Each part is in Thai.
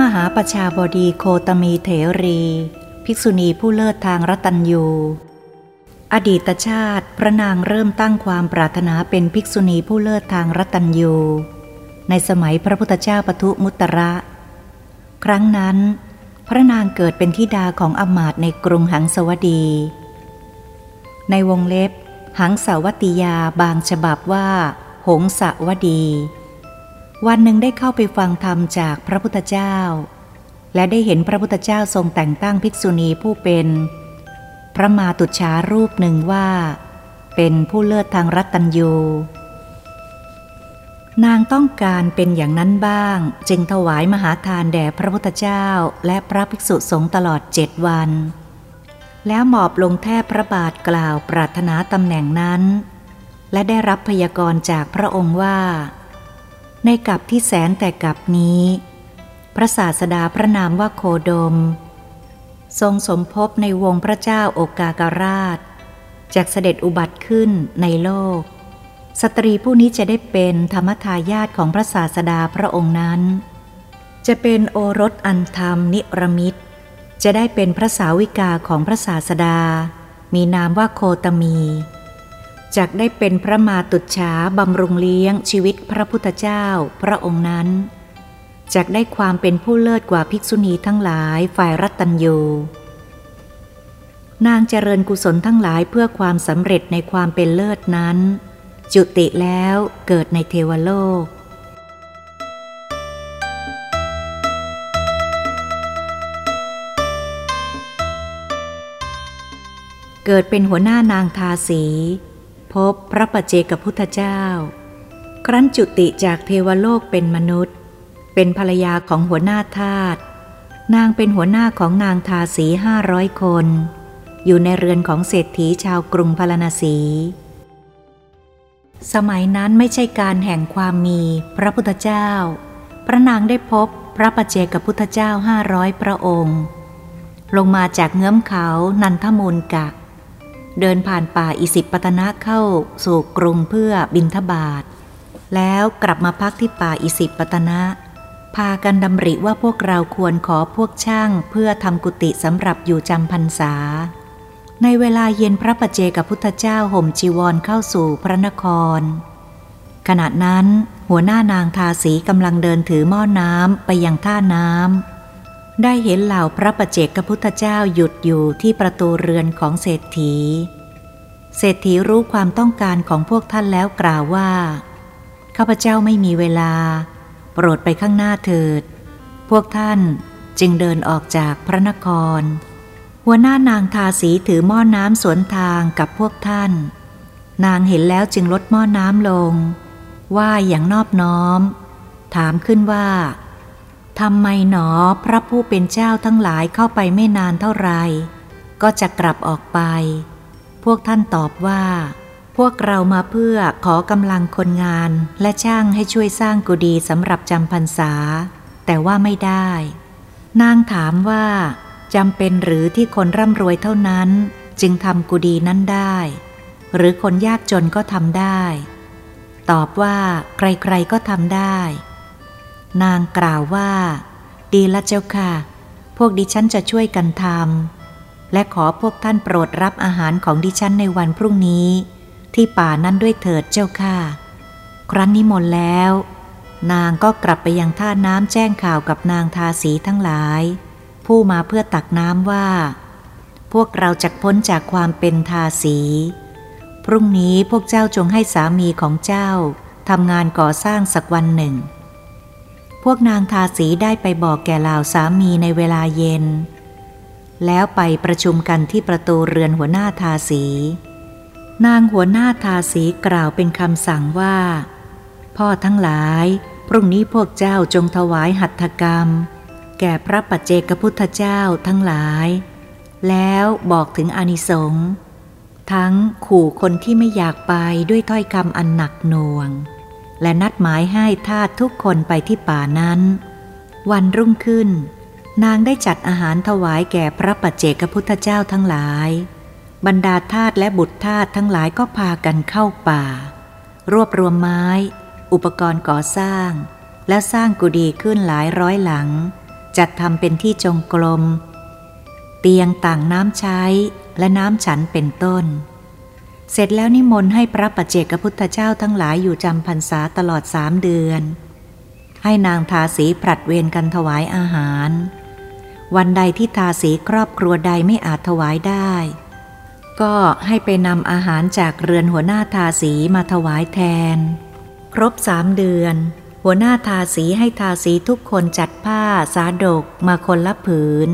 มหาประชาบดีโคตมีเถรี ภิกษุณีผู้เลิศทางรัตัญยูอดีตชาติพระนางเริ่มตั้งความปรารถนาเป็นภิกษุณีผู้เลิศทางรัตัญยูในสมัยพระพุทธเจ้าปทุมุตระ ครั้งนั้น พระนางเกิดเป็นธิดาของอมาตในกรุงหังสวดี ในวงเล็บ หังสาวติยาบางฉบับว่า หงสวดี วันหนึ่งได้เข้าไปฟังธรรมจากพระพุทธเจ้า และได้เห็นพระพุทธเจ้าทรงแต่งตั้งภิกษุณีผู้เป็น พระมาตุชารูปหนึ่งว่า เป็นผู้เลิศทางรัตัญยูนางต้องการเป็นอย่างนั้นบ้าง จึงถวายมหาทานแด่พระพุทธเจ้าและพระภิกษุสงฆ์ตลอดเจ็ดวัน แล้วหมอบลงแทบพระบาทกล่าวปรารถนาตำแหน่งนั้น และได้รับพยากรณ์จากพระองค์ว่า ในกับที่แสนแต่กับนี้ พระศาสดาพระนามว่าโคดม ทรงสมภพในวงพระเจ้าโอกากราช จากเสด็จอุบัติขึ้นในโลก สตรีผู้นี้จะได้เป็นธรรมทายาทของพระศาสดาพระองค์นั้น จะเป็นโอรสอันธรรมนิรมิตจะได้เป็นพระสาวิกาของพระศาสดา มีนามว่าโคตมี จักได้เป็นพระมาตุฉาบำรุงเลี้ยงชีวิตพระพุทธเจ้าพระองค์นั้นจักได้ความเป็นผู้เลิศกว่าภิกษุณีทั้งหลายฝ่ายรัตตัญยูนางเจริญกุศลทั้งหลายเพื่อความสำเร็จในความเป็นเลิศนั้น จุติแล้วเกิดในเทวโลก เกิดเป็นหัวหน้านางทาสี พบพระปัจเจกพุทธเจ้า ครั้นจุติจากเทวโลกเป็นมนุษย์ เป็นภรรยาของหัวหน้าทาตนางเป็นหัวหน้าของนางทาสีห้าร้อยคน อยู่ในเรือนของเศรษฐีชาวกรุงพาราณสี สมัยนั้นไม่ใช่การแห่งความมีพระพุทธเจ้า พระนางได้พบพระประเจกับพุทธเจ้าห้าร้อยพระองค์ ลงมาจากเงื้อมเขานันทมูลกะ เดินผ่านป่าอิสิปตนะเข้าสู่กรุงเพื่อบินทบาท แล้วกลับมาพักที่ป่าอิสิปตนะ พากันดำริว่าพวกเราควรขอพวกช่างเพื่อทำกุฏิสำหรับอยู่จำพรรษา ในเวลาเย็นพระปเจกับพุทธเจ้าห่มจีวรเข้าสู่พระนคร ขณะนั้น หัวหน้านางทาสีกำลังเดินถือหม้อน้ำไปยังท่าน้ำ ได้เห็นเหล่าพระปเจกพุทธเจ้าหยุดอยู่ที่ประตูเรือนของเศรษฐี เศรษฐีรู้ความต้องการของพวกท่านแล้วกล่าวว่า ข้าพเจ้าไม่มีเวลา โปรดไปข้างหน้าเถิด พวกท่านจึงเดินออกจากพระนคร หัวหน้านางทาสีถือหม้อน้ำสวนทางกับพวกท่าน นางเห็นแล้วจึงลดหม้อน้ำลง ว่าอย่างนอบน้อม ถามขึ้นว่า ทำไมหนอพระผู้เป็นเจ้าทั้งหลายเข้าไปไม่นานเท่าไรก็จะกลับออกไป พวกท่านตอบว่า พวกเรามาเพื่อขอกำลังคนงานและช่างให้ช่วยสร้างกุฏิสำหรับจำพรรษา แต่ว่าไม่ได้ นางถามว่าจำเป็นหรือที่คนร่ำรวยเท่านั้น จึงทำกุดีนั้นได้ หรือคนยากจนก็ทำได้ ตอบว่าใครๆก็ทำได้ นางกล่าวว่า ดีละเจ้าค่ะ พวกดิฉันจะช่วยกันทำและขอพวกท่านโปรดรับอาหารของดิฉันในวันพรุ่งนี้ ที่ป่านั้นด้วยเถิดเจ้าค่ะ ครั้นนี้หมดแล้ว นางก็กลับไปยังท่าน้ำแจ้งข่าวกับนางทาสีทั้งหลาย ผู้มาเพื่อตักน้ำว่า พวกเราจะพ้นจากความเป็นทาสี พรุ่งนี้พวกเจ้าจงให้สามีของเจ้าทำงานก่อสร้างสักวันหนึ่ง พวกนางทาสีได้ไปบอกแก่ล่าสามีในเวลาเย็น แล้วไปประชุมกันที่ประตูเรือนหัวหน้าทาสี นางหัวหน้าทาสีกล่าวเป็นคำสั่งว่า พ่อทั้งหลาย พรุ่งนี้พวกเจ้าจงถวายหัตถกรรม แก่พระปัจเจกพุทธเจ้าทั้งหลาย แล้วบอกถึงอนิสงส์ทั้งขู่คนที่ไม่อยากไปด้วยถ้อยคำอันหนักหน่วง และนัดหมายให้ทาสทุกคนไปที่ป่านั้น วันรุ่งขึ้น นางได้จัดอาหารถวายแก่พระปัจเจกพุทธเจ้าทั้งหลาย บรรดาทาสและบุตรทาสทั้งหลายก็พากันเข้าป่า รวบรวมไม้ อุปกรณ์ก่อสร้าง แล้วสร้างกุฏิขึ้นหลายร้อยหลัง จัดทำเป็นที่จงกรมเตียงต่างน้ำใช้และน้ำฉันเป็นต้น เสร็จแล้วนิมนต์ให้พระปัจเจกพุทธเจ้าทั้งหลายอยู่จำพรรษาตลอดสามเดือน ให้นางทาสีผลัดเวรกันถวายอาหาร วันใดที่ทาสีครอบครัวใดไม่อาจถวายได้ ก็ให้ไปนำอาหารจากเรือนหัวหน้าทาสีมาถวายแทน ครบสามเดือน หัวหน้าทาสีให้ทาสีทุกคนจัดผ้าสาดกมาคนละผืน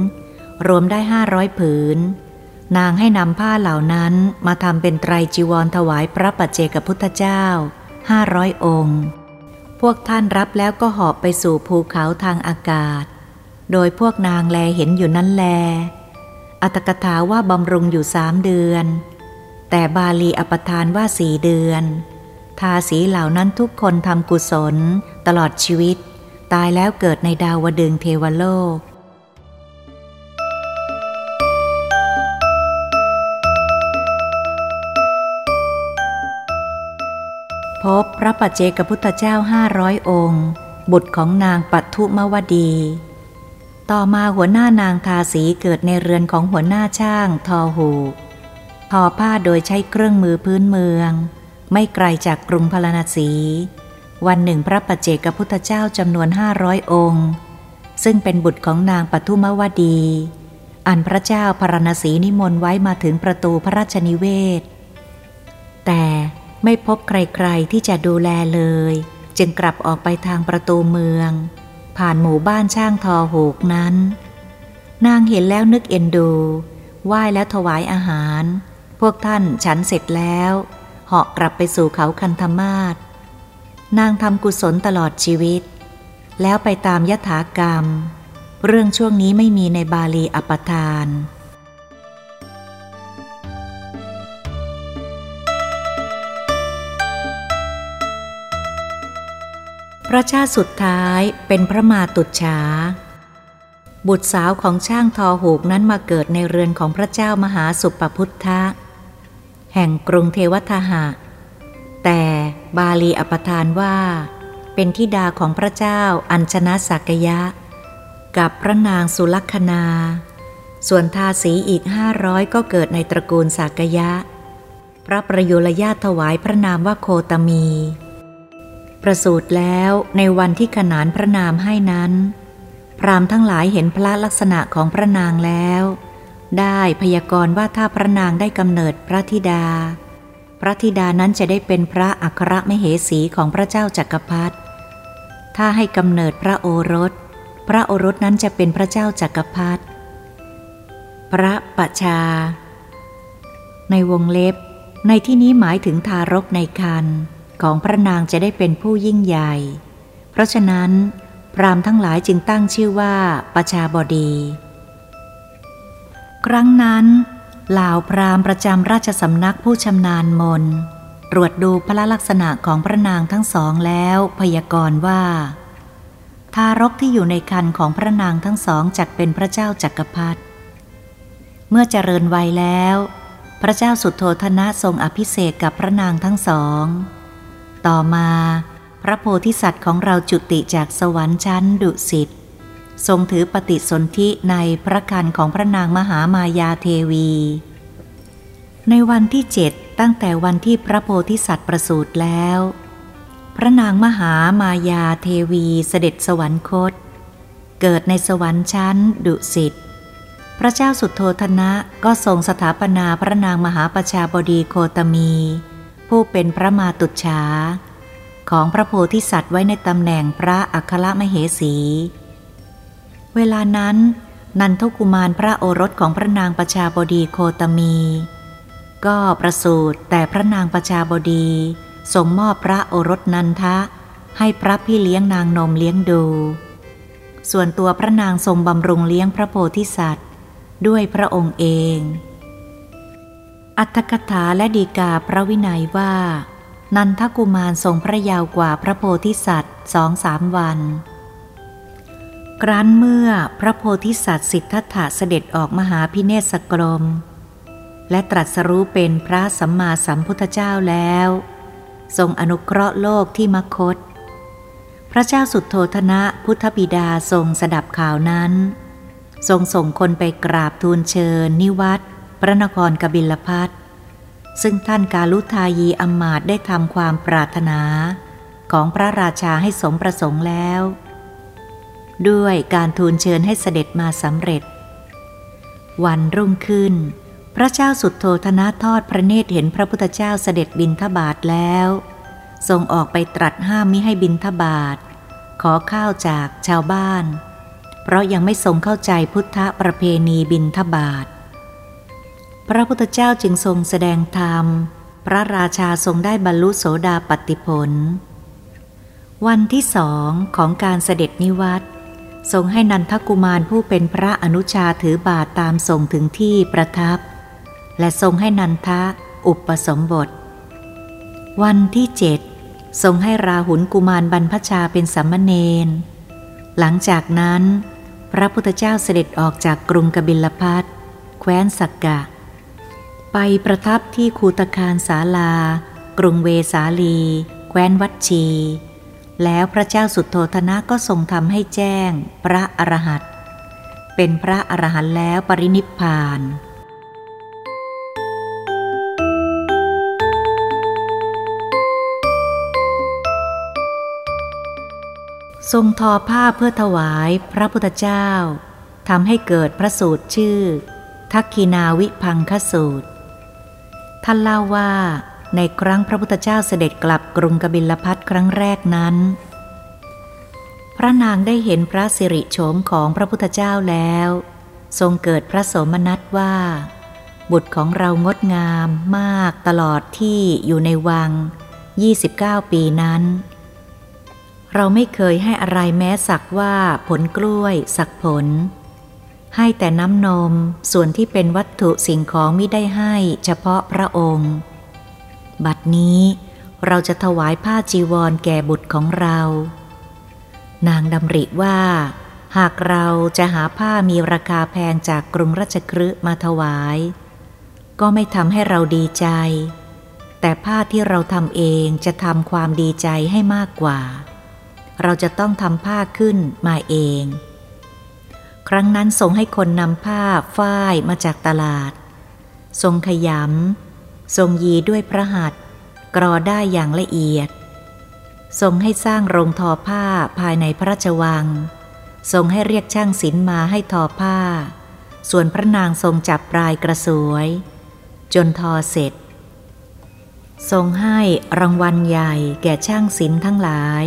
รวมได้ห้าร้อยผืน นางให้นำผ้าเหล่านั้นมาทำเป็นไตรจีวรถวายพระปัจเจกพุทธเจ้าห้าร้อยองค์ พวกท่านรับแล้วก็หอบไปสู่ภูเขาทางอากาศ โดยพวกนางแลเห็นอยู่นั้นแล อัตกถาว่าบำรุงอยู่สามเดือน แต่บาลีอปทานว่าสี่เดือน ทาสีเหล่านั้นทุกคนทำกุศล ตลอดชีวิต ตายแล้วเกิดในดาวดึงเทวโลก พบพระปัจเจกพุทธเจ้าห้าร้อยองค์ บุตรของนางปัทุมวดี ต่อมาหัวหน้านางทาสีเกิดในเรือนของหัวหน้าช่างทอหูทอผ้าโดยใช้เครื่องมือพื้นเมือง ไม่ไกลจากกรุงพาราณสี วันหนึ่งพระปัจเจกพุทธเจ้าจำนวนห้าร้อยองค์ ซึ่งเป็นบุตรของนางปัทุมวดี อันพระเจ้าพาราณสีนิมนต์ไว้มาถึงประตูพระราชนิเวศ แต่ ไม่พบใครๆที่จะดูแลเลย จึงกลับออกไปทางประตูเมือง ผ่านหมู่บ้านช่างทอหูกนั้น นางเห็นแล้วนึกเอ็นดู ไหว้แล้วถวายอาหาร พวกท่านฉันเสร็จแล้ว เหาะกลับไปสู่เขาคันธมาศนางทำกุศลตลอดชีวิต แล้วไปตามยถากรรม เรื่องช่วงนี้ไม่มีในบาลีอปทาน ระชาติสุดท้ายเป็นพระมาตุจฉาบุตรสาวของช่างทอหูกนั้นมาเกิดในเรือนของพระเจ้ามหาสุปพุทธะ แห่งกรุงเทวทหะ แต่บาลีอปทานว่า เป็นทิดาของพระเจ้าอัญชนะสักยะ กับพระนางสุลักษณาส่วนทาสีอีกห้าร้อยก็เกิดในตระกูลสักยะ พระประยุรญาตถวายพระนามว่าโคตมี ประสูติแล้วในวันที่ขนานพระนามให้นั้น พรามทั้งหลายเห็นพระลักษณะของพระนางแล้ว ได้พยากรณ์ว่าถ้าพระนางได้กำเนิดพระธิดา พระธิดานั้นจะได้เป็นพระอัครมเหสีของพระเจ้าจักรพรรดิถ้าให้กำเนิดพระโอรส พระโอรสนั้นจะเป็นพระเจ้าจักรพรรดิพระปชา ในวงเล็บในที่นี้หมายถึงทารกในครรภ์ ของพระนางจะได้เป็นผู้ยิ่งใหญ่ เพราะฉะนั้น พรามทั้งหลายจึงตั้งชื่อว่าประชาบดี ครั้งนั้นเหล่าพรามประจำราชสำนักผู้ชำนาญมนตรวจดูพระลักษณะของพระนางทั้งสองแล้วพยากรณ์ว่า ทารกที่อยู่ในคันของพระนางทั้งสองจักเป็นพระเจ้าจักรพรรดิเมื่อเจริญวัยแล้ว พระเจ้าสุโธธนะทรงอภิเษกกับพระนางทั้งสอง ต่อมา พระโพธิสัตว์ของเราจุติจากสวรรค์ชั้นดุสิตทรงถือปฏิสนธิในพระคันของพระนางมหามายาเทวี ในวันที่เจ็ดตั้งแต่วันที่พระโพธิสัตว์ประสูติแล้ว พระนางมหามายาเทวีเสด็จสวรรคต เกิดในสวรรค์ชั้นดุสิตพระเจ้าสุโทธนะก็ทรงสถาปนาพระนางมหาประชาบดีโคตมี ผู้เป็นพระมาตุฉาของพระโพธิสัตว์ไว้ในตำแหน่งพระอัครมเหสี เวลานั้นนันทกุมารพระโอรสของพระนางประชาบดีโคตมี ก็ประสูติแต่พระนางประชาบดีทรงมอบพระโอรสนันทะ ให้พระพี่เลี้ยงนางนมเลี้ยงดู ส่วนตัวพระนางทรงบำรุงเลี้ยงพระโพธิสัตว์ ด้วยพระองค์เอง อัตถกถาและดีกาพระวินัยว่า นันทกุมารทรงพระยาวกว่าพระโพธิสัตว์สองสามวัน ครั้นเมื่อพระโพธิสัตว์สิทธัตถะเสด็จออกมหาพิเนศกรม และตรัสรู้เป็นพระสัมมาสัมพุทธเจ้าแล้ว ทรงอนุเคราะห์โลกที่มคต พระเจ้าสุดโทธนะพุทธบิดาทรงสดับข่าวนั้น ทรงส่งคนไปกราบทูลเชิญนิวัต ระนครกบิลพัทซึ่งท่านกาลุทายีอมาตได้ทำความปรารถนา ของพระราชาให้สมประสงค์แล้ว ด้วยการทูลเชิญให้เสด็จมาสำเร็จ วันรุ่งขึ้น พระเจ้าสุดโทธนะทอดพระเนตรเห็นพระพุทธเจ้าเสด็จบินทบาทแล้ว ทรงออกไปตรัสห้ามมิให้บินทบาท ขอข้าวจากชาวบ้าน เพราะยังไม่ทรงเข้าใจพุทธประเพณีบินทบาท พระพุทธเจ้าจึงทรงแสดงธรรม พระราชาทรงได้บรรลุโสดาปติผล วันที่สองของการเสด็จนิวัตทรงให้นันทกุมารผู้เป็นพระอนุชาถือบาทตามส่งถึงที่ประทับ และทรงให้นันทะอุปสมบท วันที่เจ็ดทรงให้ราหุลกุมารบรรพชาเป็นสัมมเนนหลังจากนั้น พระพุทธเจ้าเสด็จออกจากกรุงกบิลพัทแคว้นสักกะ ไปประทับที่คูตคารสาลา กรุงเวสาลี แคว้นวัดชี แล้วพระเจ้าสุดโทธนะก็ทรงทำให้แจ้งพระอรหันต์เป็นพระอรหันต์แล้วปรินิพพานทรงทอผ้าเพื่อถวายพระพุทธเจ้าทำให้เกิดพระสูตรชื่อ ทักคีนาวิพังคสูตร ท่านเล่าว่า ในครั้งพระพุทธเจ้าเสด็จกลับกรุงกบิลพัทครั้งแรกนั้น พระนางได้เห็นพระสิริโฉมของพระพุทธเจ้าแล้ว ทรงเกิดพระโสมนัสว่า บุตรของเรางดงามมากตลอดที่อยู่ในวัง 29 ปีนั้น เราไม่เคยให้อะไรแม้สักว่าผลกล้วยสักผล ให้แต่น้ำนมส่วนที่เป็นวัตถุสิ่งของมิได้ให้เฉพาะพระองค์ บัดนี้เราจะถวายผ้าจีวรแก่บุตรของเรา นางดำริว่า หากเราจะหาผ้ามีราคาแพงจากกรุงราชครืมาถวาย ก็ไม่ทำให้เราดีใจ แต่ผ้าที่เราทำเองจะทำความดีใจให้มากกว่า เราจะต้องทำผ้าขึ้นมาเอง ครั้งนั้นทรงให้คนนำผ้าฝ้ายมาจากตลาด ทรงขยำ ทรงยีด้วยพระหัตกรอได้อย่างละเอียด ทรงให้สร้างโรงทอผ้าภายในพระราชวัง ทรงให้เรียกช่างศิลมาให้ทอผ้า ส่วนพระนางทรงจับปลายกระสวย จนทอเสร็จ ทรงให้รางวัลใหญ่แก่ช่างศิลทั้งหลาย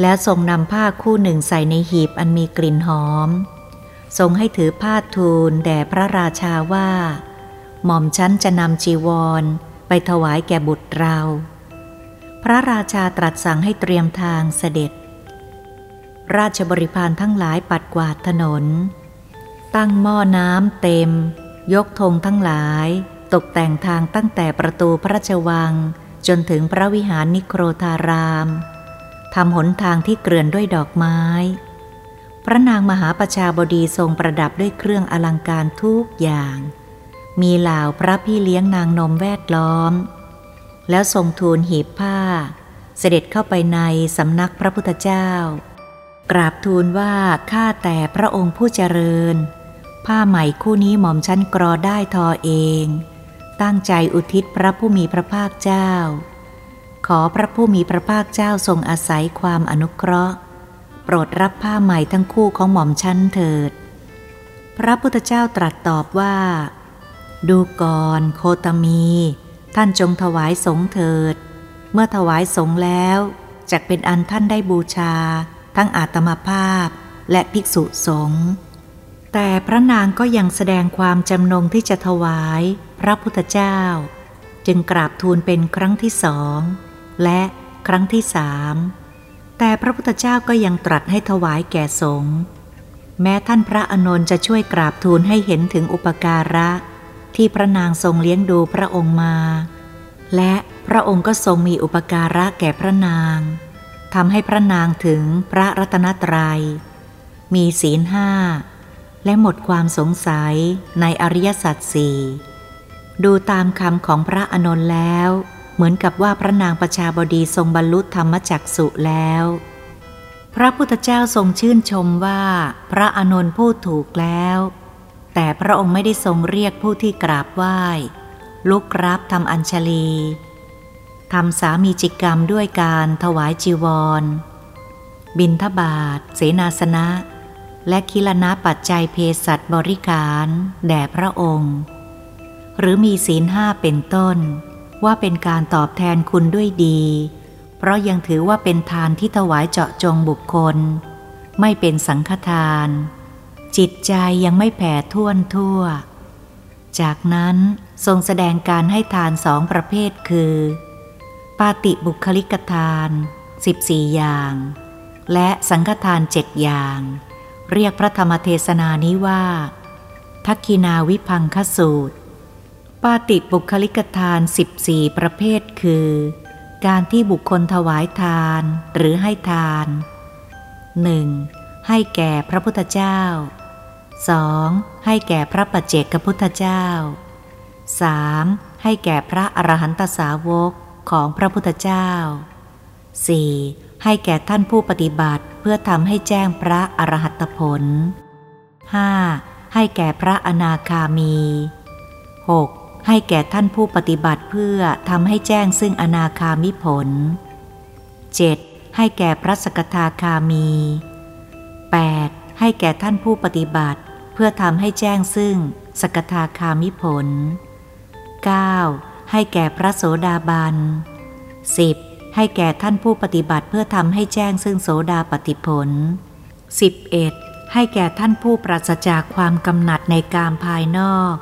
แล้วทรงนำผ้าคู่หนึ่งใส่ในหีบอันมีกลิ่นหอม ทรงให้ถือผ้าทูลแด่พระราชาว่า หม่อมชั้นจะนำจีวร ไปถวายแก่บุตรเรา พระราชาตรัสสั่งให้เตรียมทางเสด็จ ราชบริพารทั้งหลายปัดกวาดถนน ตั้งหม้อน้ำเต็ม ยกธงทั้งหลาย ตกแต่งทางตั้งแต่ประตูพระราชวัง จนถึงพระวิหารนิโครธารามทำหนทางที่เกลื่อนด้วยดอกไม้ พระนางมหาประชาบดีทรงประดับด้วยเครื่องอลังการทุกอย่าง มีเหล่าพระพี่เลี้ยงนางนมแวดล้อม แล้วทรงทูลหีบผ้า เสด็จเข้าไปในสำนักพระพุทธเจ้า กราบทูลว่าข้าแต่พระองค์ผู้เจริญ ผ้าใหม่คู่นี้หม่อมชั้นกรอได้ทอเอง ตั้งใจอุทิศพระผู้มีพระภาคเจ้า ขอพระผู้มีพระภาคเจ้าทรงอาศัยความอนุเคราะห์ ปรดรับผ้าใหม่ทั้งคู่ของหม่อมชั้นเถิด พระพุทธเจ้าตรัสตอบว่า ดูก่อนโคตมี ท่านจงถวายสงเถิด เมื่อถวายสงแล้วจะเป็นอันท่านได้บูชา ทั้งอาตมาภาพและภิกษุสงฆ์แต่พระนางก็ยังแสดงความจำนงที่จะถวายพระพุทธเจ้า จึงกราบทูลเป็นครั้งที่สอง และครั้งที่สาม แต่พระพุทธเจ้าก็ยังตรัสให้ถวายแก่สงฆ์แม้ท่านพระอนนท์จะช่วยกราบทูลให้เห็นถึงอุปการะ ที่พระนางทรงเลี้ยงดูพระองค์มา และพระองค์ก็ทรงมีอุปการะแก่พระนางทำให้พระนางถึงพระรัตนตรยัย มีศีลห้า และหมดความสงสัยในอริยสัจสี่ดูตามคำของพระอนนท์แล้ว เหมือนกับว่าพระนางประชาบดีทรงบรรลุธรรมจักสุแล้ว พระพุทธเจ้าทรงชื่นชมว่าพระอานนท์พูดถูกแล้ว แต่พระองค์ไม่ได้ทรงเรียกผู้ที่กราบไหว้ ลุกรับทำอัญชลีทำสามีจิกรรมด้วยการถวายจีวร บินทบาท เสนาสนะ และคิลนะปัจจัยเพสัตบริการ แด่พระองค์ หรือมีศีลห้าเป็นต้น ว่าเป็นการตอบแทนคุณด้วยดี เพราะยังถือว่าเป็นทานที่ถวายเจาะจงบุคคล ไม่เป็นสังฆทาน จิตใจยังไม่แผ่ท่วนทั่ว จากนั้นทรงแสดงการให้ทานสองประเภทคือ ปาติบุคลิกทาน 14 อย่าง และสังฆทานเจ็ดอย่าง เรียกพระธรรมเทศนานี้ว่า ทักคินาวิพังคสูตร ปาติบุคลิกทาน 14 ประเภทคือ การที่บุคคลถวายทานหรือให้ทาน 1. ให้แก่พระพุทธเจ้า 2. ให้แก่พระปัจเจกพุทธเจ้า 3. ให้แก่พระอรหันตสาวกของพระพุทธเจ้า 4. ให้แก่ท่านผู้ปฏิบัติเพื่อทำให้แจ้งพระอรหัตผล 5. ให้แก่พระอนาคามี 6. ให้แก่ท่านผู้ปฏิบัติเพื่อทำให้แจ้งซึ่งอนาคามิผล 7. ให้แก่พระสกทาคามี 8. ให้แก่ท่านผู้ปฏิบัติ เพื่อทำให้แจ้งซึ่งสกทาคามิผล 9. ให้แก่พระโสดาบัน 10. ให้แก่ท่านผู้ปฏิบัติเพื่อทำให้แจ้งซึ่งโสดาปฏิผล 11. ให้แก่ท่านผู้ปราศจากความกำหนัดในกามภายนอก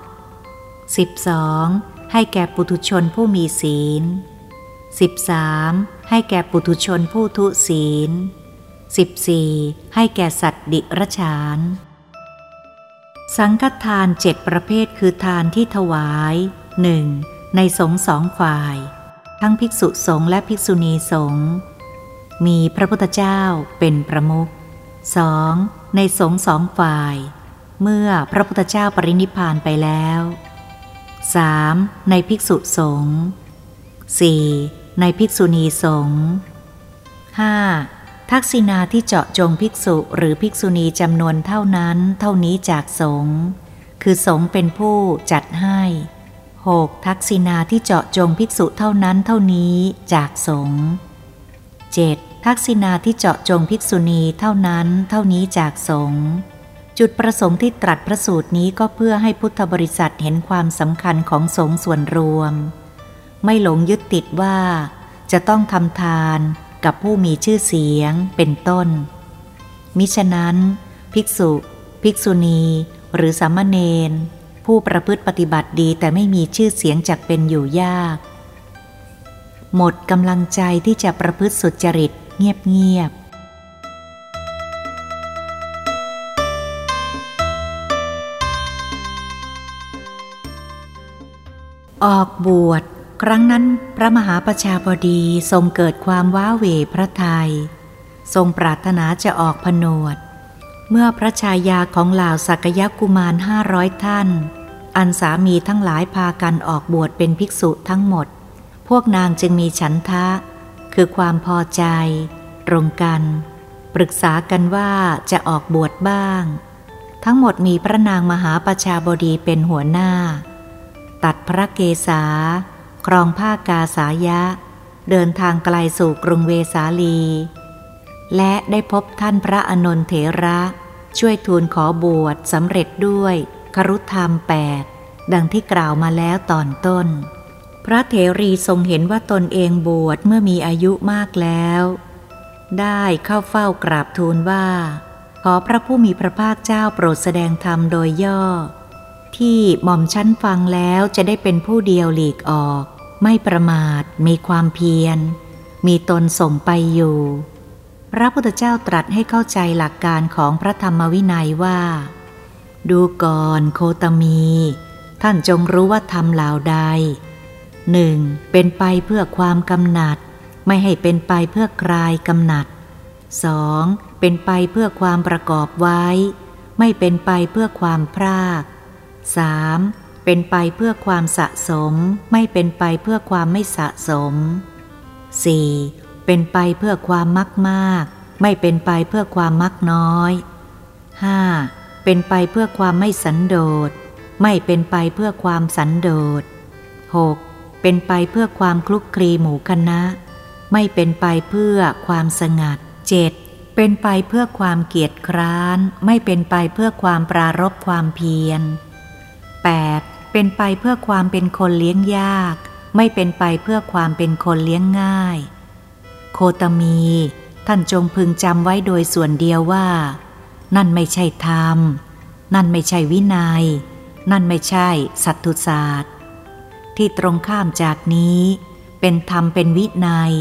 12. ให้แก่ปุถุชนผู้มีศีล 13. ให้แก่ปุถุชนผู้ทุศีล 14. ให้แก่สัตว์ดิรชาน สังฆทานเจ็ดประเภทคือทานที่ถวายหนึ่งในสงสองฝ่าย ทั้งภิกษุสงฆ์และภิกษุณีสงฆ์มีพระพุทธเจ้าเป็นประมุขสองในสงสองฝ่าย เมื่อพระพุทธเจ้าปรินิพานไปแล้ว สามในภิกษุสงฆ์สี่ในภิกษุณีสงฆ์ห้าทักษิณาที่เจาะจงภิกษุหรือภิกษุณีจำนวนเท่านั้นเท่านี้จากสงฆ์คือสงฆ์เป็นผู้จัดให้ 6. ทักษิณาที่เจาะจงภิกษุเท่านั้นเท่านี้จากสงฆ์ 7. ทักษิณาที่เจาะจงภิกษุณีเท่านั้นเท่านี้จากสงฆ์ จุดประสงค์ที่ตรัสพระสูตรนี้ก็เพื่อให้พุทธบริษัทเห็นความสำคัญของสงส่วนรวม ไม่หลงยึดติดว่า จะต้องทำทานกับผู้มีชื่อเสียงเป็นต้น มิฉะนั้น ภิกษุ ภิกษุณี หรือสามเณรผู้ประพฤติปฏิบัติดีแต่ไม่มีชื่อเสียงจากเป็นอยู่ยาก หมดกำลังใจที่จะประพฤติสุจริตเงียบๆ ออกบวช ครั้งนั้นพระมหาประชาบดีทรงเกิดความว้าเหวพระทยัยทรงปรารถนาจะออกผนวด เมื่อพระชายาของเหล่าสักยกุมารห้าร้อยท่าน อันสามีทั้งหลายพากันออกบวชเป็นภิกษุทั้งหมด พวกนางจึงมีฉันทะ คือความพอใจ ตรงกัน ปรึกษากันว่าจะออกบวชบ้าง ทั้งหมดมีพระนางมหาประชาบดีเป็นหัวหน้า ตัดพระเกศาครองผ้ากาสายะ เดินทางไกลสู่กรุงเวสาลี และได้พบท่านพระอนนทเถระ ช่วยทูลขอบวชสำเร็จด้วยครุธรรมแปดดังที่กล่าวมาแล้วตอนต้น พระเถรีทรงเห็นว่าตนเองบวชเมื่อมีอายุมากแล้ว ได้เข้าเฝ้ากราบทูลว่า ขอพระผู้มีพระภาคเจ้าโปรดแสดงธรรมโดยย่อ ที่หม่อมชั้นฟังแล้วจะได้เป็นผู้เดียวหลีกออก ไม่ประมาทมีความเพียร มีตนส่งไปอยู่ พระพุทธเจ้าตรัสให้เข้าใจหลักการของพระธรรมวินัยว่า ดูก่อนโคตมี ท่านจงรู้ว่าทำเหล่าใดหนึ่งเป็นไปเพื่อความกำหนัด ไม่ให้เป็นไปเพื่อคลายกำหนัดสองเป็นไปเพื่อความประกอบไว้ ไม่เป็นไปเพื่อความพราก สามเป็นไปเพื่อความสะสม ไม่เป็นไปเพื่อความไม่สะสมสี่เป็นไปเพื่อความมากมาก ไม่เป็นไปเพื่อความมักน้อย 5. เป็นไปเพื่อความไม่สันโดษ ไม่เป็นไปเพื่อความสันโดษ 6. เป็นไปเพื่อความคลุกคลีหมู่คณะ ไม่เป็นไปเพื่อความสงัด 7. เป็นไปเพื่อความเกียจคร้าน ไม่เป็นไปเพื่อความปรารบความเพียร 8. เป็นไปเพื่อความเป็นคนเลี้ยงยาก ไม่เป็นไปเพื่อความเป็นคนเลี้ยงง่าย โคตมี ท่านจงพึงจำไว้โดยส่วนเดียวว่า นั่นไม่ใช่ธรรม นั่นไม่ใช่วินัย นั่นไม่ใช่สัตตุศาสตร์ ที่ตรงข้ามจากนี้ เป็นธรรมเป็นวินัย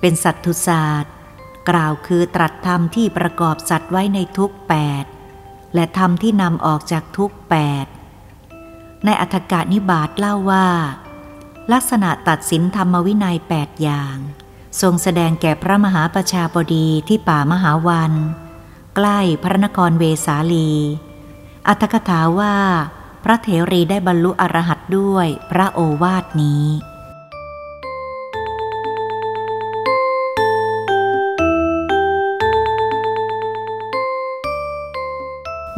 เป็นสัตตุศาสตร์ กล่าวคือตรัสธรรมที่ประกอบสัตว์ไว้ในทุกแปดและธรรมที่นำออกจากทุกแปด ในอัธกานิบาตเล่าว่า ลักษณะตัดสินธรรมวินัยแปดอย่าง ทรงแสดงแก่พระมหาประชาบดีที่ป่ามหาวัน ใกล้พระนครเวสาลี อัตถกถาว่า พระเถรีได้บรรลุอรหัตด้วยพระโอวาทนี้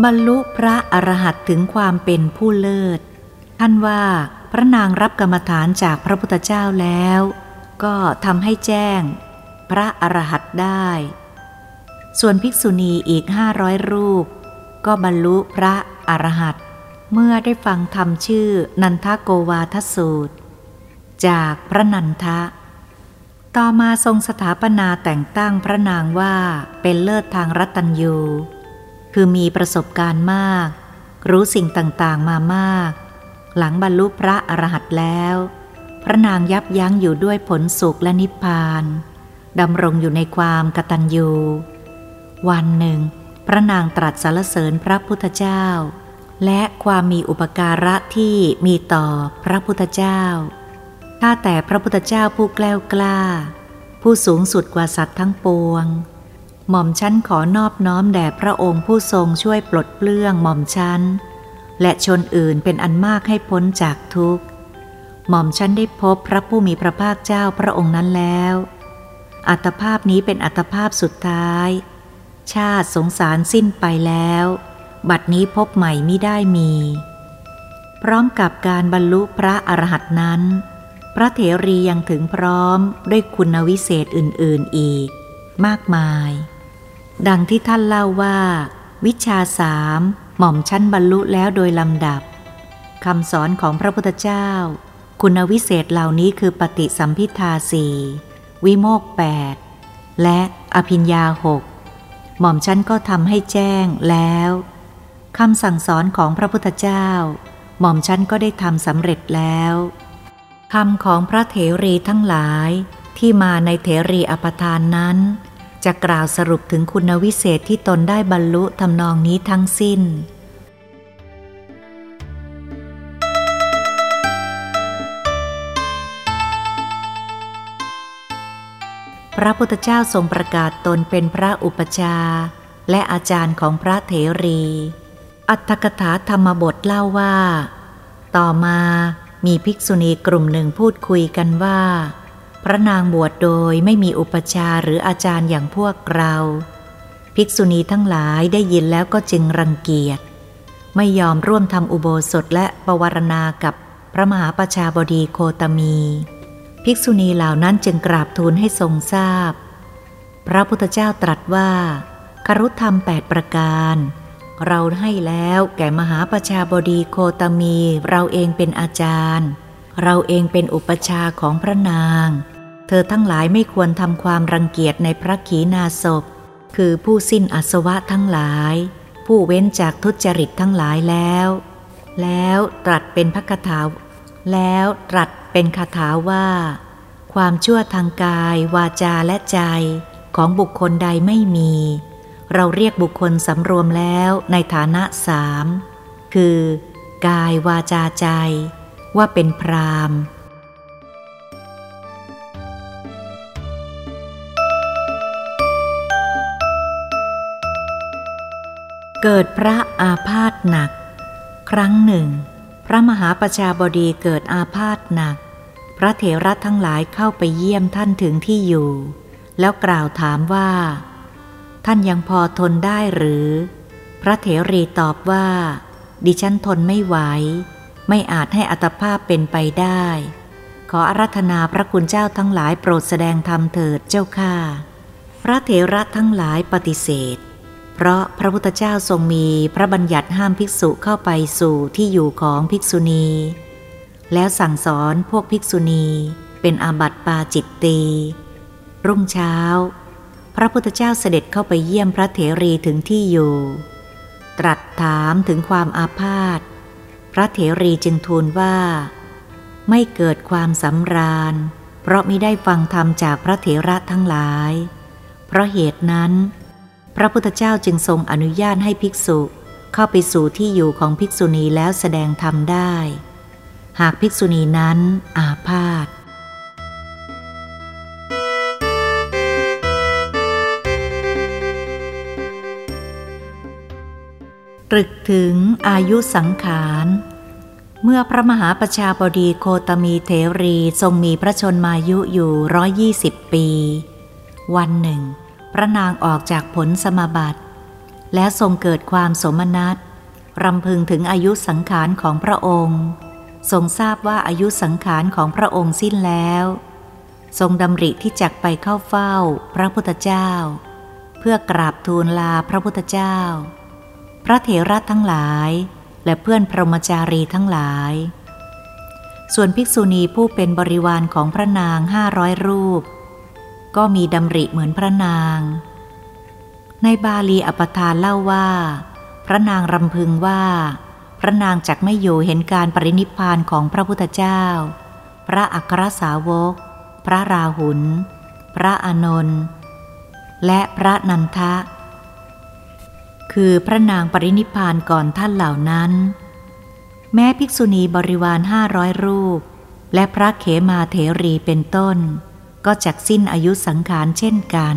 บรรลุพระอรหัตถึงความเป็นผู้เลิศ ท่านว่าพระนางรับกรรมฐานจากพระพุทธเจ้าแล้ว ก็ทำให้แจ้ง พระอรหัตได้ ส่วนภิกษุณีอีกห้าร้อยรูป ก็บรรลุพระอรหัตเมื่อได้ฟังธรรมชื่อนันทโกวาทสูตร จากพระนันทะ ต่อมาทรงสถาปนาแต่งตั้งพระนางว่าเป็นเลิศทางรัตัญยู คือมีประสบการณ์มาก รู้สิ่งต่างๆมามาก หลังบรรลุพระอรหันต์แล้ว พระนางยับยั้งอยู่ด้วยผลสุขและนิพพานดำรงอยู่ในความกตัญญูวันหนึ่ง พระนางตรัสสรรเสริญพระพุทธเจ้า และความมีอุปการะที่มีต่อพระพุทธเจ้าถ้าแต่พระพุทธเจ้าผู้แกล้วกล้า ผู้สูงสุดกว่าสัตว์ทั้งปวง หม่อมชั้นขอนอบน้อมแด่พระองค์ผู้ทรงช่วยปลดเปลื้องหม่อมชั้น และชนอื่นเป็นอันมากให้พ้นจากทุกข์ หม่อมฉันได้พบพระผู้มีพระภาคเจ้าพระองค์นั้นแล้ว อัตภาพนี้เป็นอัตภาพสุดท้าย ชาติสงสารสิ้นไปแล้ว บัดนี้พบใหม่ไม่ได้มี พร้อมกับการบรรลุพระอรหันต์นั้น พระเถรียังถึงพร้อมด้วยคุณวิเศษอื่น ๆอีก มากมาย ดังที่ท่านเล่าว่า วิชาสาม หม่อมชั้นบรรลุแล้วโดยลำดับคำสอนของพระพุทธเจ้า คุณวิเศษเหล่านี้คือปฏิสัมพิทาสี่วิโมกแปดและอภิญญาหกหม่อมชั้นก็ทำให้แจ้งแล้วคำสั่งสอนของพระพุทธเจ้า หม่อมชั้นก็ได้ทำสำเร็จแล้วคำของพระเถรีทั้งหลายที่มาในเถรีอปทานนั้น จะกล่าวสรุปถึงคุณวิเศษที่ตนได้บรรลุทำนองนี้ทั้งสิ้น พระพุทธเจ้าทรงประกาศตนเป็นพระอุปชา และอาจารย์ของพระเถรี อัตถกถาธรรมบทเล่าว่า ต่อมามีภิกษุณีกลุ่มหนึ่งพูดคุยกันว่า พระนางบวชโดยไม่มีอุปชาหรืออาจารย์อย่างพวกเรา ภิกษุณีทั้งหลายได้ยินแล้วก็จึงรังเกียจ ไม่ยอมร่วมทำอุโบสถและปวารณากับพระมหาประชาบดีโคตมี ภิกษุณีเหล่านั้นจึงกราบทูลให้ทรงทราบพระพุทธเจ้าตรัสว่าครุธรรมแปดประการ เราให้แล้วแก่มหาประชาบดีโคตมี เราเองเป็นอาจารย์ เราเองเป็นอุปชาของพระนาง เธอทั้งหลายไม่ควรทำความรังเกียจในพระขีณาสพ คือผู้สิ้นอสวะทั้งหลาย ผู้เว้นจากทุจริตทั้งหลายแล้ว แล้วตรัสเป็นพระคาถา แล้วตรัสเป็นคาถาว่า ความชั่วทางกาย วาจาและใจของบุคคลใดไม่มี เราเรียกบุคคลสำรวมแล้วในฐานะสาม คือ กายวาจาใจ ว่าเป็นพราม เกิดพระอาพาธหนัก ครั้งหนึ่ง พระมหาประชาบดีเกิดอาพาธหนัก พระเถระทั้งหลายเข้าไปเยี่ยมท่านถึงที่อยู่ แล้วกล่าวถามว่า ท่านยังพอทนได้หรือ พระเถรีตอบว่า ดิฉันทนไม่ไหว ไม่อาจให้อัตภาพเป็นไปได้ ขออารัธนาพระคุณเจ้าทั้งหลายโปรดแสดงธรรมเถิดเจ้าข้าพระเถระทั้งหลายปฏิเสธ เพราะพระพุทธเจ้าทรงมีพระบัญญัติห้ามภิกษุเข้าไปสู่ที่อยู่ของภิกษุณี แล้วสั่งสอนพวกภิกษุณี เป็นอาบัติปาจิตตี รุ่งเช้า พระพุทธเจ้าเสด็จเข้าไปเยี่ยมพระเถรีถึงที่อยู่ ตรัสถามถึงความอาพาธพระเถรีจึงทูลว่า ไม่เกิดความสำราญ เพราะไม่ได้ฟังธรรมจากพระเถระทั้งหลาย เพราะเหตุนั้น พระพุทธเจ้าจึงทรงอนุญาตให้ภิกษุ เข้าไปสู่ที่อยู่ของภิกษุณีแล้วแสดงธรรมได้ หากภิกษุณีนั้นอาพาธตรึกถึงอายุสังขาร เมื่อพระมหาประชาบดีโคตมีเทรีทรงมีพระชนมายุอยู่ร้อยยี่สิบปี วันหนึ่ง พระนางออกจากผลสมบัติ และทรงเกิดความสมนัตรำพึงถึงอายุสังขารของพระองค์ ทรงทราบว่าอายุสังขารของพระองค์สิ้นแล้ว ทรงดำริที่จักไปเข้าเฝ้าพระพุทธเจ้า เพื่อกราบทูลลาพระพุทธเจ้า พระเถระทั้งหลายและเพื่อนพรหมจารีทั้งหลาย ส่วนภิกษุณีผู้เป็นบริวารของพระนางห้าร้อยรูป ก็มีดำริเหมือนพระนาง ในบาลีอปทานเล่าว่า พระนางรำพึงว่า พระนางจักไม่อยู่เห็นการปรินิพานของพระพุทธเจ้า พระอัครสาวก พระราหุล พระอานนท์และพระนันทะ คือพระนางปรินิพานก่อนท่านเหล่านั้น แม้ภิกษุณีบริวารห้าร้อยรูป และพระเขมาเถรีเป็นต้น ก็จักสิ้นอายุสังขารเช่นกัน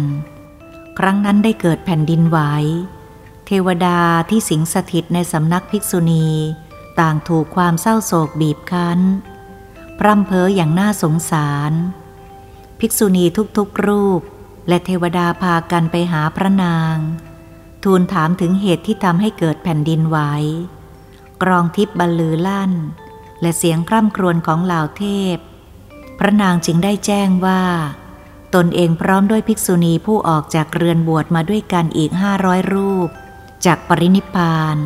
ครั้งนั้นได้เกิดแผ่นดินไหว เทวดาที่สิงสถิตในสำนักภิกษุณี ต่างถูกความเศร้าโศกบีบคั้น พร่ำเพ้ออย่างน่าสงสาร ภิกษุณีทุกๆรูป และเทวดาพากันไปหาพระนาง ทูลถามถึงเหตุที่ทำให้เกิดแผ่นดินไหว กรองทิพย์บรรลือลั่น และเสียงคร่ำครวญของเหล่าเทพ พระนางจึงได้แจ้งว่า ตนเองพร้อมด้วยภิกษุณีผู้ออกจากเรือนบวชมาด้วยกันอีกห้าร้อยรูป จากปรินิพาน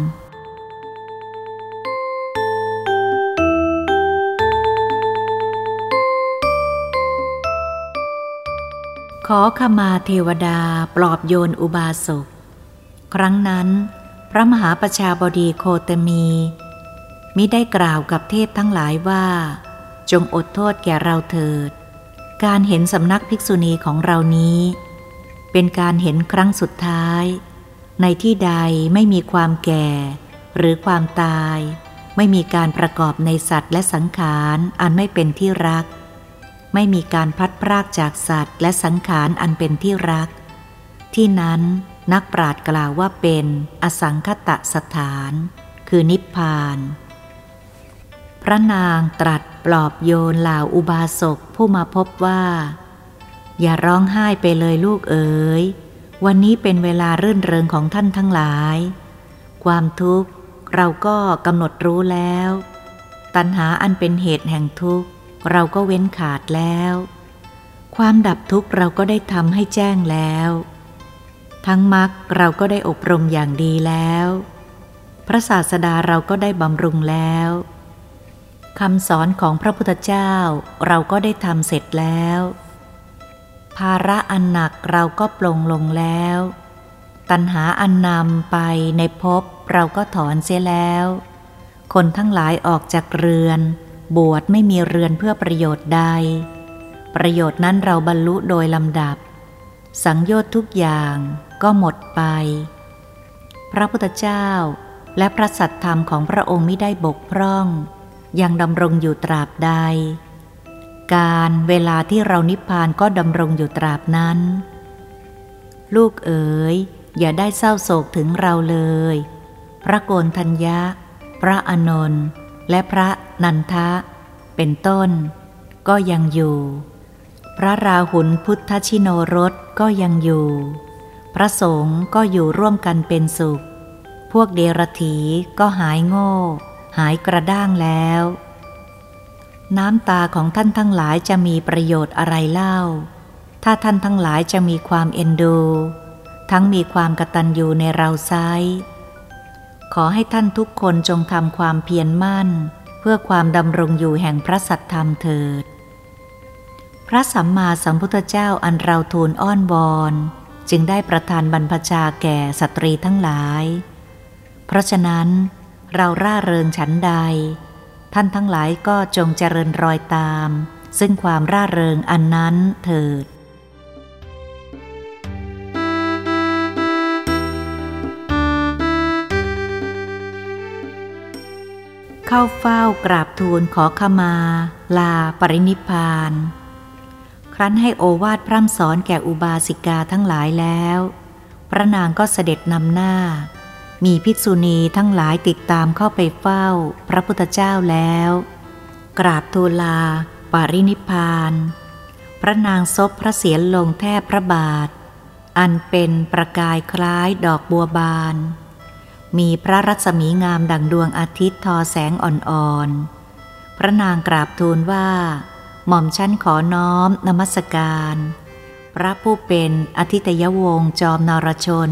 ขอขมาเทวดาปลอบโยนอุบาสก ครั้งนั้น พระมหาประชาบดีโคตมี มิได้กล่าวกับเทพทั้งหลายว่า จงอดโทษแก่เราเถิด การเห็นสำนักภิกษุณีของเรานี้ เป็นการเห็นครั้งสุดท้าย ในที่ใดไม่มีความแก่ หรือความตาย ไม่มีการประกอบในสัตว์และสังขารอันไม่เป็นที่รัก ไม่มีการพัดพรากจากสัตว์และสังขารอันเป็นที่รัก ที่นั้นนักปราดกล่าวว่าเป็นอสังคตะสถาน คือนิพพาน พระนางตรัส ปลอบโยนเหล่าอุบาสกผู้มาพบว่า อย่าร้องไห้ไปเลยลูกเอ๋ย วันนี้เป็นเวลารื่นเริงของท่านทั้งหลาย ความทุกข์เราก็กำหนดรู้แล้ว ตัณหาอันเป็นเหตุแห่งทุกข์ เราก็เว้นขาดแล้ว ความดับทุกข์เราก็ได้ทำให้แจ้งแล้ว ทั้งมรรคเราก็ได้อบรมอย่างดีแล้ว พระศาสดาเราก็ได้บำรุงแล้ว คำสอนของพระพุทธเจ้าเราก็ได้ทำเสร็จแล้ว ภาระอันหนักเราก็ปลงลงแล้ว ตัณหาอันนำไปในภพเราก็ถอนเสียแล้ว คนทั้งหลายออกจากเรือน บวชไม่มีเรือนเพื่อประโยชน์ใด ประโยชน์นั้นเราบรรลุโดยลำดับ สังโยชน์ทุกอย่างก็หมดไป พระพุทธเจ้าและพระสัตธรรมของพระองค์ไม่ได้บกพร่อง ยังดำรงอยู่ตราบใด การเวลาที่เรานิพพานก็ดำรงอยู่ตราบนั้น ลูกเอ๋ย อย่าได้เศร้าโศกถึงเราเลย พระโกนทัญญะ พระอนนท์และพระนันทะ เป็นต้น ก็ยังอยู่ พระราหุลพุทธชิโนรสก็ยังอยู่ พระสงฆ์ก็อยู่ร่วมกันเป็นสุข พวกเดรถีก็หายโง่ หายกระด้างแล้ว น้ำตาของท่านทั้งหลายจะมีประโยชน์อะไรเล่า ถ้าท่านทั้งหลายจะมีความเอ็นดู ทั้งมีความกตัญญูในเราไซขอให้ท่านทุกคนจงทำความเพียรมั่น เพื่อความดำรงอยู่แห่งพระสัตธรรมเถิด พระสัมมาสัมพุทธเจ้าอันเราทูลอ้อนวอนจึงได้ประทานบรรพชาแก่สตรีทั้งหลาย เพราะฉะนั้น เราร่าเริงฉันใด ท่านทั้งหลายก็จงเจริญรอยตาม ซึ่งความร่าเริงอันนั้นเถิดเข้าเฝ้ากราบทูลขอขมา ลาปรินิพาน ครั้นให้โอวาทพร่ำสอนแก่อุบาสิกาทั้งหลายแล้ว พระนางก็เสด็จนำหน้า มีภิกษุณีทั้งหลายติดตามเข้าไปเฝ้า พระพุทธเจ้าแล้ว กราบทูลา ปารินิพาน พระนางซบพระเศียรลงแทบพระบาท อันเป็นประกายคล้ายดอกบัวบาน มีพระรัศมีงามดังดวงอาทิตย์ทอแสงอ่อนๆ พระนางกราบทูลว่า หม่อมชั้นขอน้อมนมัสการ พระผู้เป็นอธิตยวงศ์จอมนรชน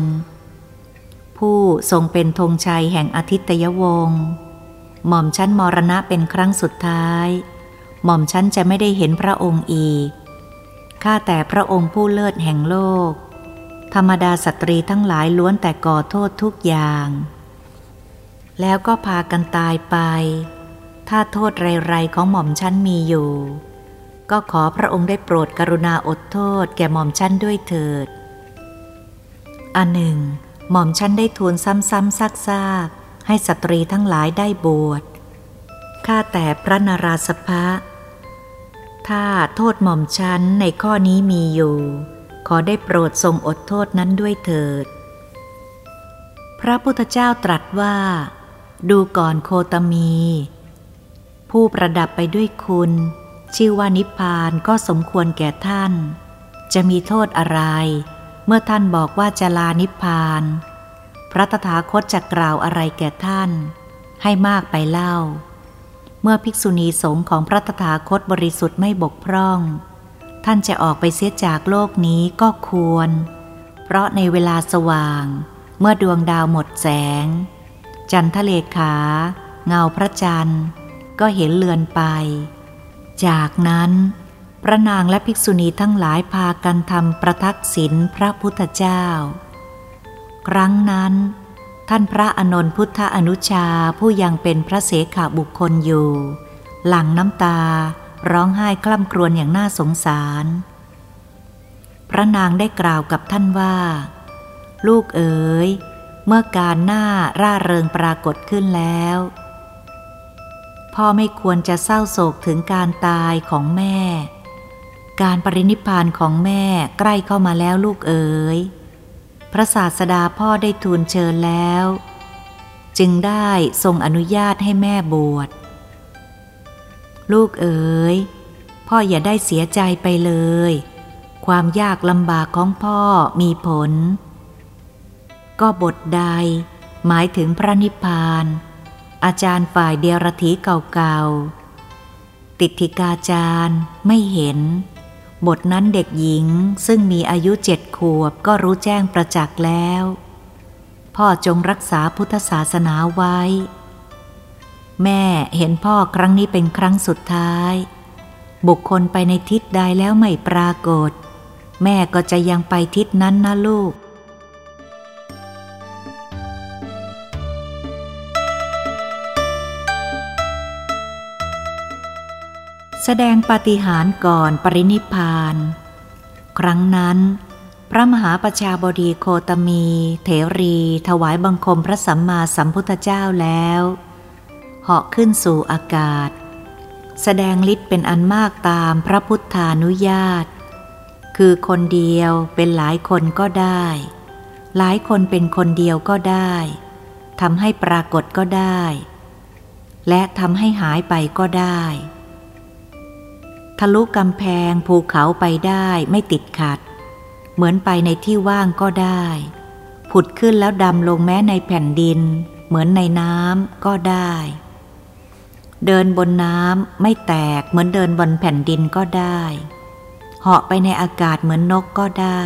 ผู้ทรงเป็นธงชัยแห่งอธิตยวงศ์หม่อมชั้นมรณะเป็นครั้งสุดท้าย หม่อมชั้นจะไม่ได้เห็นพระองค์อีก ข้าแต่พระองค์ผู้เลิศแห่งโลก ธรรมดาสตรีทั้งหลายล้วนแต่ก่อโทษทุกอย่าง แล้วก็พากันตายไป ถ้าโทษไรๆของหม่อมชั้นมีอยู่ ก็ขอพระองค์ได้โปรดกรุณาอดโทษแก่หม่อมชั้นด้วยเถิด อันหนึ่ง หม่อมชั้นได้ทูลซ้ำๆซากๆ ให้สตรีทั้งหลายได้บวช ข้าแต่พระนราสภะ ถ้าโทษหม่อมชั้นในข้อนี้มีอยู่ ขอได้โปรดทรงอดโทษนั้นด้วยเถิด พระพุทธเจ้าตรัสว่า ดูก่อนโคตมี ผู้ประดับไปด้วยคุณ ชื่อว่านิพพานก็สมควรแก่ท่าน จะมีโทษอะไร มื่อท่านบอกว่าจะลานิพพาน พระตถาคตจะกล่าวอะไรแก่ท่าน ให้มากไปเล่า เมื่อภิกษุณีสงฆ์ของพระตถาคตบริสุทธิ์ไม่บกพร่อง ท่านจะออกไปเสียจากโลกนี้ก็ควร เพราะในเวลาสว่าง เมื่อดวงดาวหมดแสง จันทะเลขา เงาพระจันทร์ ก็เห็นเลือนไป จากนั้น พระนางและภิกษุณีทั้งหลายพากันทำประทักษิณพระพุทธเจ้า ครั้งนั้น ท่านพระอนนพุทธอนุชาผู้ยังเป็นพระเสขาบุคคลอยู่ หลังน้ำตาร้องไห้กล้ำกรวนอย่างน่าสงสาร พระนางได้กล่าวกับท่านว่า ลูกเอ๋ย เมื่อการหน้าร่าเริงปรากฏขึ้นแล้ว พ่อไม่ควรจะเศร้าโศกถึงการตายของแม่ การปรินิพานของแม่ใกล้เข้ามาแล้วลูกเอ๋ย พระศาสดาพ่อได้ทูลเชิญแล้ว จึงได้ทรงอนุญาตให้แม่บวช ลูกเอ๋ย พ่ออย่าได้เสียใจไปเลย ความยากลำบากของพ่อมีผล ก็บทใดหมายถึงพระนิพพาน อาจารย์ฝ่ายเดียรถีเก่าๆ ติทิกาจารย์ไม่เห็น บทนั้นเด็กหญิงซึ่งมีอายุเจ็ดขวบก็รู้แจ้งประจักษ์แล้ว พ่อจงรักษาพุทธศาสนาไว้ แม่เห็นพ่อครั้งนี้เป็นครั้งสุดท้าย บุคคลไปในทิศใดแล้วไม่ปรากฏ แม่ก็จะยังไปทิศนั้นนะลูก แสดงปาฏิหาริย์ก่อนปรินิพาน ครั้งนั้น พระมหาประชาบดีโคตมี เถรี ถวายบังคมพระสัมมาสัมพุทธเจ้าแล้วเหาะขึ้นสู่อากาศ แสดงฤทธิ์เป็นอันมากตามพระพุทธานุญาต คือคนเดียวเป็นหลายคนก็ได้ หลายคนเป็นคนเดียวก็ได้ทำให้ปรากฏก็ได้ และทำให้หายไปก็ได้ ทะลุกำแพงภูเขาไปได้ไม่ติดขัด เหมือนไปในที่ว่างก็ได้ ผุดขึ้นแล้วดำลงแม้ในแผ่นดิน เหมือนในน้ำก็ได้ เดินบนน้ำไม่แตกเหมือนเดินบนแผ่นดินก็ได้เหาะไปในอากาศเหมือนนกก็ได้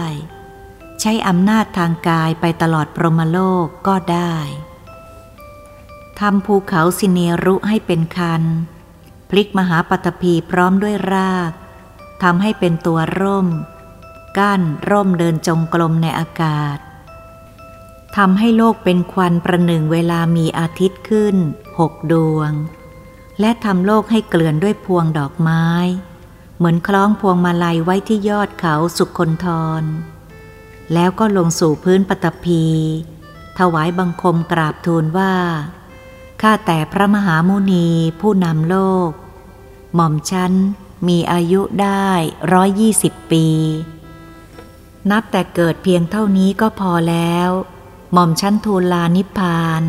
ใช้อำนาจทางกายไปตลอดพรหมโลกก็ได้ทำภูเขาสิเนรุให้เป็นคัน พลิกมหาปฐพีพร้อมด้วยรากทำให้เป็นตัวร่ม ก้านร่มเดินจงกรมในอากาศทำให้โลกเป็นควันประหนึ่งเวลามีอาทิตย์ขึ้นหกดวง และทำโลกให้เกลื่อนด้วยพวงดอกไม้ เหมือนคล้องพวงมาลัยไว้ที่ยอดเขาสุขคนทร แล้วก็ลงสู่พื้นปฐพี ถวายบังคมกราบทูลว่า ข้าแต่พระมหามุนีผู้นำโลก หม่อมชั้นมีอายุได้ร้อยยี่สิบปี นับแต่เกิดเพียงเท่านี้ก็พอแล้ว หม่อมชั้นทูลลานิพพาน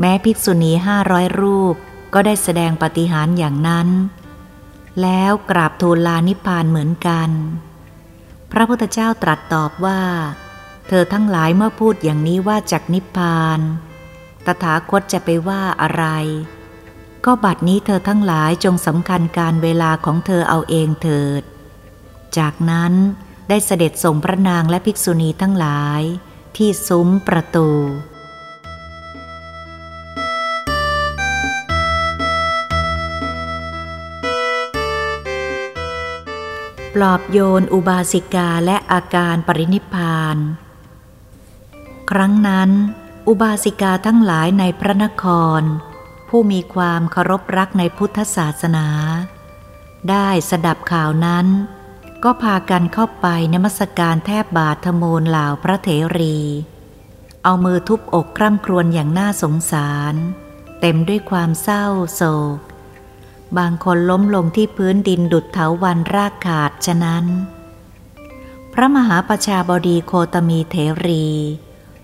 แม้ภิกษุณีห้าร้อยรูปก็ได้แสดงปฏิหารอย่างนั้น แล้วกราบทูลลานิพพานเหมือนกัน พระพุทธเจ้าตรัสตอบว่า เธอทั้งหลายเมื่อพูดอย่างนี้ว่าจากนิพพาน ตถาคตจะไปว่าอะไร ก็บัดนี้เธอทั้งหลายจงสำคัญการเวลาของเธอเอาเองเถิด จากนั้นได้เสด็จส่งพระนางและภิกษุณีทั้งหลาย ที่ซุ้มประตูปลอบโยนอุบาสิกาและอาการปรินิพาน ครั้งนั้น อุบาสิกาทั้งหลายในพระนคร ผู้มีความเคารพรักในพุทธศาสนา ได้สดับข่าวนั้น ก็พากันเข้าไปนมัสการแทบบาทโมนเหล่าพระเถรี เอามือทุบอกคร่ำครวญอย่างน่าสงสาร เต็มด้วยความเศร้าโศก บางคนล้มลงที่พื้นดินดุดเถาวันรากขาดฉะนั้น พระมหาประชาบดีโคตมีเถรี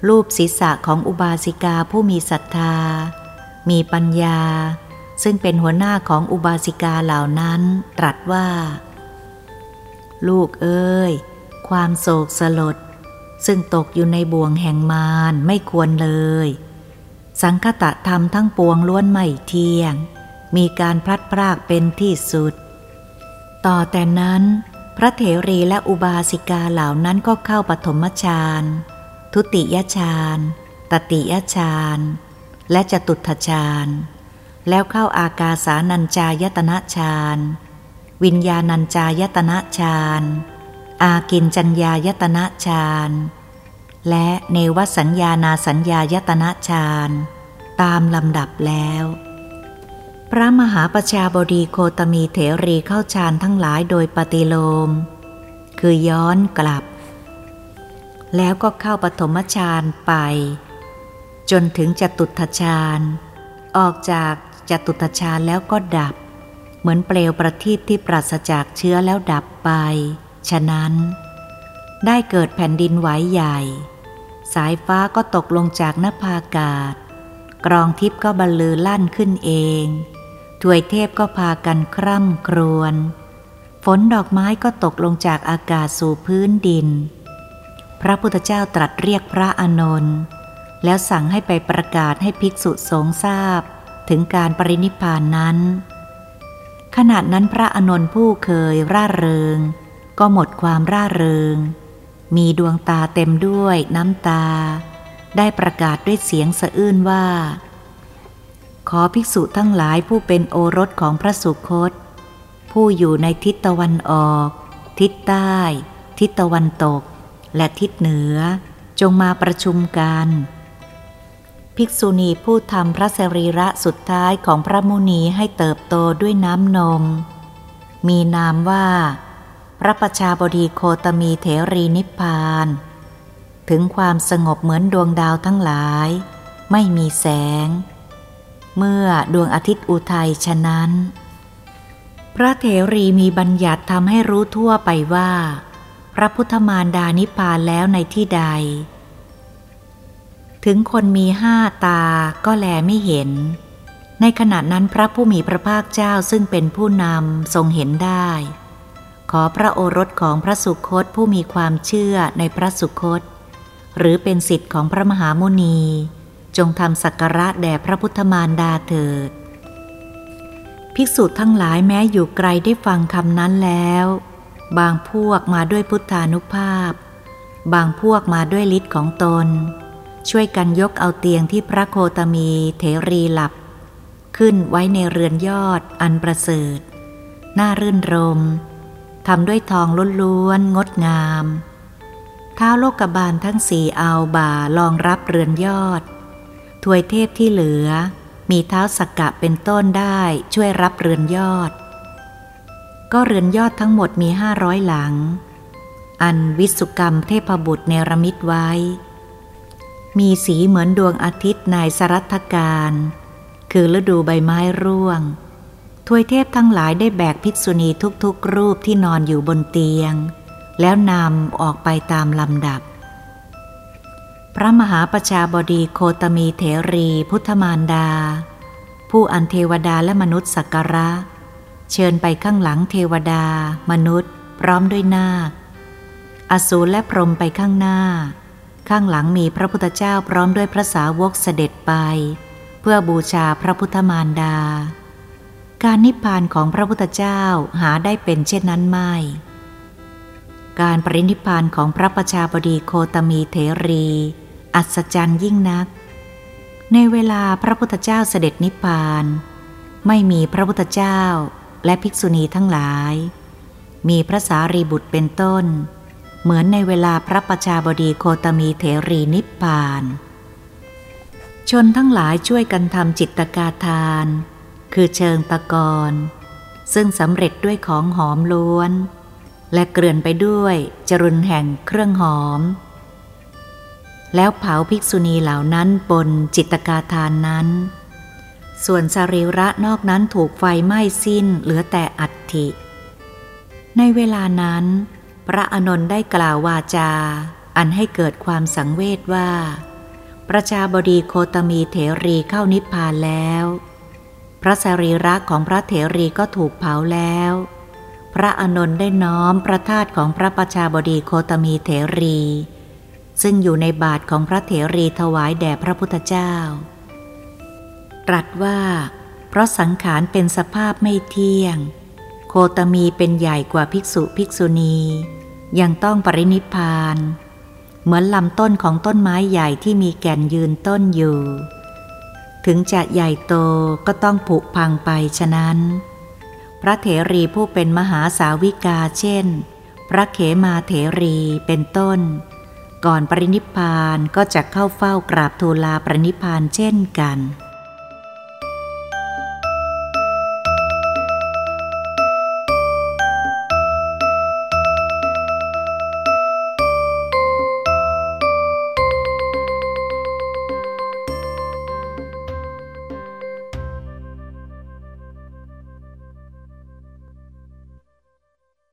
รูปศีรษะของอุบาสิกาผู้มีศรัทธา มีปัญญา ซึ่งเป็นหัวหน้าของอุบาสิกาเหล่านั้น ตรัสว่า ลูกเอ้ย ความโศกสลด ซึ่งตกอยู่ในบ่วงแห่งมารไม่ควรเลย สังคตะธรรมทั้งปวงล้วนไม่เที่ยง มีการพลัดพรากเป็นที่สุด ต่อแต่นั้น พระเถรีและอุบาสิกาเหล่านั้นก็เข้าปฐมฌาน ทุติยฌานตติยฌานและจตุถฌานแล้วเข้าอากาสานัญจายตนะฌานวิญญาณัญจายตนะฌานอากินจัญญายตนะฌานและเนวสัญญานาสัญญายตนะฌานตามลำดับแล้ว พระมหาประชาบดีโคตมีเถรีเข้าฌานทั้งหลายโดยปฏิโลม คือย้อนกลับ แล้วก็เข้าปฐมฌานไป จนถึงจตุตฌานออกจากจตุตฌานแล้วก็ดับ เหมือนเปลวประทีปที่ปราศจากเชื้อแล้วดับไป ฉะนั้น ได้เกิดแผ่นดินไหวใหญ่ สายฟ้าก็ตกลงจากนภาอากาศ กรองทิพย์ก็บรรลือลั่นขึ้นเองถวยเทพก็พากันคร่ำครวญฝนดอกไม้ก็ตกลงจากอากาศสู่พื้นดิน พระพุทธเจ้าตรัสเรียกพระอานนท์แล้วสั่งให้ไปประกาศให้ภิกษุสงฆ์ทราบถึงการปรินิพานนั้น ขณะนั้นพระอานนท์ผู้เคยร่าเริง ก็หมดความร่าเริง มีดวงตาเต็มด้วยน้ำตา ได้ประกาศด้วยเสียงสะอื้นว่า ขอภิกษุทั้งหลายผู้เป็นโอรสของพระสุคต ผู้อยู่ในทิศตะวันออก ทิศใต้ ทิศตะวันตก และทิศเหนือ จงมาประชุมกัน ภิกษุณีผู้ทำพระสรีระสุดท้ายของพระมุนีให้เติบโตด้วยน้ำนม มีนามว่า พระประชาบดีโคตมีเถรีนิพพาน ถึงความสงบเหมือนดวงดาวทั้งหลาย ไม่มีแสง เมื่อดวงอาทิตย์อุทัยฉะนั้นพระเถรีมีบัญญัติทำให้รู้ทั่วไปว่า พระพุทธมารดานิพพานแล้วในที่ใด ถึงคนมีห้าตาก็แลไม่เห็น ในขณะนั้นพระผู้มีพระภาคเจ้าซึ่งเป็นผู้นำทรงเห็นได้ ขอพระโอรสของพระสุคตผู้มีความเชื่อในพระสุคต หรือเป็นสิทธิ์ของพระมหามุนี จงทำสักการะแด่พระพุทธมารดาเถิด ภิกษุทั้งหลายแม้อยู่ไกลได้ฟังคำนั้นแล้ว บางพวกมาด้วยพุทธานุภาพ บางพวกมาด้วยฤทธิ์ของตน ช่วยกันยกเอาเตียงที่พระโคตมีเถรีหลับ ขึ้นไว้ในเรือนยอดอันประเสริฐน่ารื่นรมทำด้วยทองล้วนๆงดงามเท้าโลกบาลทั้งสี่เอาบ่ารองรับเรือนยอด ถวยเทพที่เหลือ มีเท้าสักกะเป็นต้นได้ช่วยรับเรือนยอด ก็เรือนยอดทั้งหมดมีห้าร้อยหลัง อันวิสุกรรมเทพบุตรเนรมิตไว้ มีสีเหมือนดวงอาทิตย์ในสรัทการ คือฤดูใบไม้ร่วงทวยเทพทั้งหลายได้แบกภิกษุณีทุกๆรูปที่นอนอยู่บนเตียง แล้วนำออกไปตามลำดับ พระมหาประชาบดีโคตมีเถรี พุทธมารดา ผู้อันเทวดาและมนุษย์สักการะ เชิญไปข้างหลังเทวดา มนุษย์ พร้อมด้วยนาค อสูรและพรหมไปข้างหน้า ข้างหลังมีพระพุทธเจ้าพร้อมด้วยพระสาวกเสด็จไป เพื่อบูชาพระพุทธมารดา การนิพพานของพระพุทธเจ้าหาได้เป็นเช่นนั้นไม่ การปรินิพพานของพระประชาบดีโคตมีเถรี อัศจรรย์ยิ่งนัก ในเวลาพระพุทธเจ้าเสด็จนิพพาน ไม่มีพระพุทธเจ้า และภิกษุณีทั้งหลาย มีพระสารีบุตรเป็นต้น เหมือนในเวลาพระประชาบดีโคตมีเถรีนิพพาน ชนทั้งหลายช่วยกันทำจิตกาทาน คือเชิงตะกอนซึ่งสำเร็จด้วยของหอมล้วน และเกลื่อนไปด้วยจรุนแห่งเครื่องหอม แล้วเผาภิกษุณีเหล่านั้นบนจิตกาทานนั้น ส่วนสรีระนอกนั้นถูกไฟไหม้สิ้นเหลือแต่อัฐิ ในเวลานั้น พระอนนท์ได้กล่าววาจา อันให้เกิดความสังเวชว่า ประชาบดีโคตมีเถรีเข้านิพพานแล้ว พระสรีระของพระเถรีก็ถูกเผาแล้ว พระอนนท์ได้น้อมพระธาตุของพระประชาบดีโคตมีเถรี ซึ่งอยู่ในบาทของพระเถรีถวายแด่พระพุทธเจ้า ตรัสว่า เพราะสังขารเป็นสภาพไม่เที่ยง โคตมีเป็นใหญ่กว่าภิกษุภิกษุณี ยังต้องปรินิพาน เหมือนลำต้นของต้นไม้ใหญ่ที่มีแก่นยืนต้นอยู่ ถึงจะใหญ่โตก็ต้องผุพังไปฉะนั้น พระเถรีผู้เป็นมหาสาวิกาเช่น พระเขมาเถรีเป็นต้นก่อนปรินิพานก็จะเข้าเฝ้ากราบทูลาปรินิพานเช่นกัน